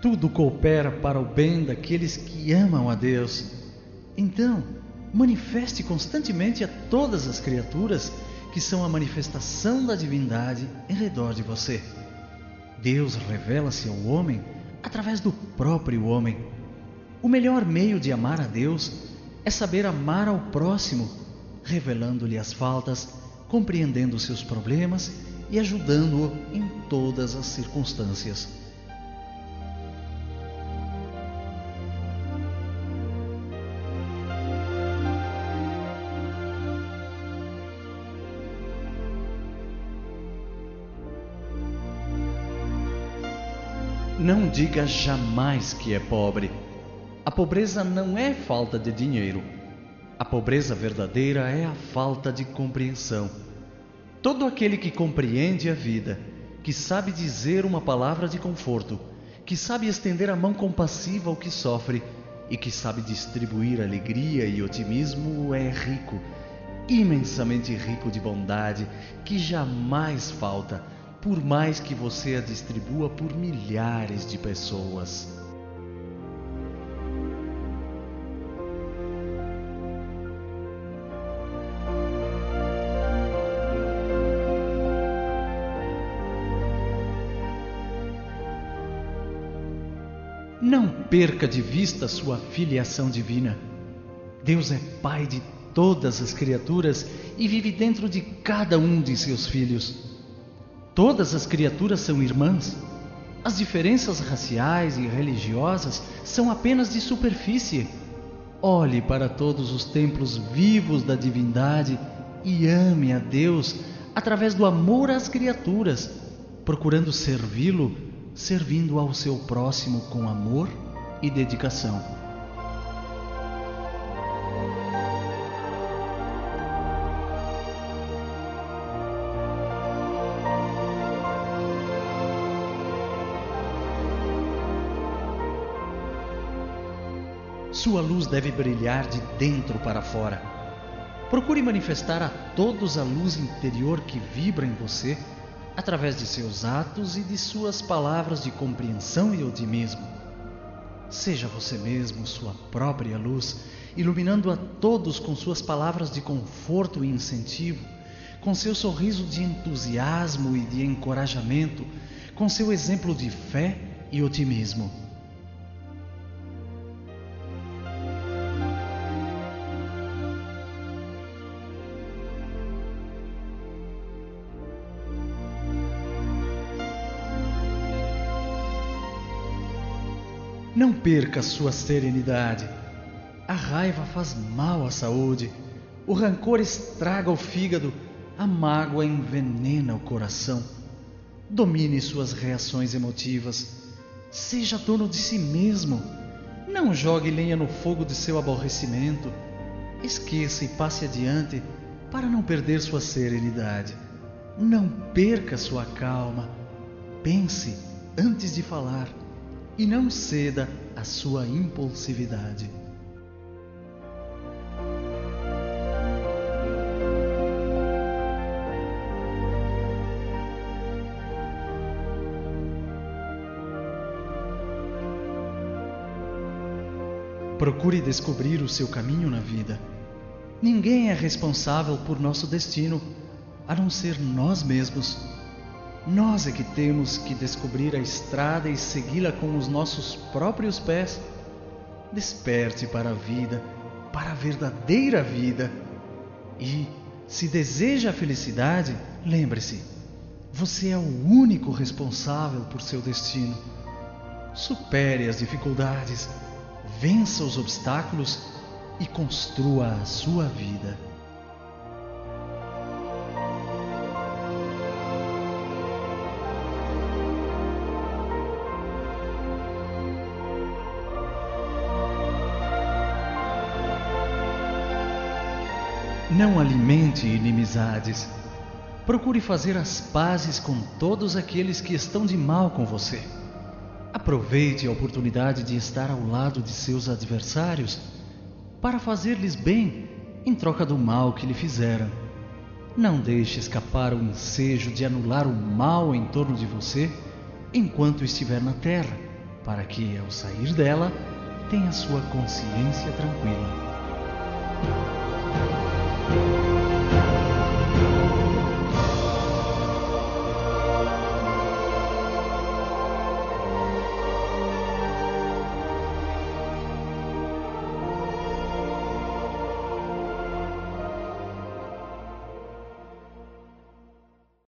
Tudo coopera para o bem daqueles que amam a Deus. Então, manifeste constantemente a todas as criaturas que são a manifestação da divindade em redor de você. Deus revela-se ao homem através do próprio homem. O melhor meio de amar a Deus é saber amar ao próximo, revelando-lhe as faltas, compreendendo seus problemas e ajudando-o em todas as circunstâncias. Não diga jamais que é pobre. A pobreza não é falta de dinheiro. A pobreza verdadeira é a falta de compreensão. Todo aquele que compreende a vida, que sabe dizer uma palavra de conforto, que sabe estender a mão compassiva ao que sofre e que sabe distribuir alegria e otimismo é rico, imensamente rico de bondade, que jamais falta por mais que você a distribua por milhares de pessoas. Não perca de vista sua filiação divina. Deus é Pai de todas as criaturas e vive dentro de cada um de seus filhos. Todas as criaturas são irmãs. As diferenças raciais e religiosas são apenas de superfície. Olhe para todos os templos vivos da divindade e ame a Deus através do amor às criaturas, procurando servi-lo, servindo ao seu próximo com amor e dedicação. Sua luz deve brilhar de dentro para fora. Procure manifestar a todos a luz interior que vibra em você através de seus atos e de suas palavras de compreensão e otimismo. Seja você mesmo sua própria luz, iluminando a todos com suas palavras de conforto e incentivo, com seu sorriso de entusiasmo e de encorajamento, com seu exemplo de fé e otimismo. Não perca sua serenidade. A raiva faz mal à saúde, o rancor estraga o fígado, a mágoa envenena o coração. Domine suas reações emotivas. Seja dono de si mesmo. Não jogue lenha no fogo de seu aborrecimento. Esqueça e passe adiante para não perder sua serenidade. Não perca sua calma. Pense antes de falar e não ceda à sua impulsividade. Procure descobrir o seu caminho na vida. Ninguém é responsável por nosso destino a não ser nós mesmos. Nós é que temos que descobrir a estrada e segui-la com os nossos próprios pés. Desperte para a vida, para a verdadeira vida. E, se deseja a felicidade, lembre-se: você é o único responsável por seu destino. Supere as dificuldades, vença os obstáculos e construa a sua vida. Não alimente inimizades. Procure fazer as pazes com todos aqueles que estão de mal com você. Aproveite a oportunidade de estar ao lado de seus adversários para fazer-lhes bem em troca do mal que lhe fizeram. Não deixe escapar o ensejo de anular o mal em torno de você enquanto estiver na terra, para que, ao sair dela, tenha sua consciência tranquila.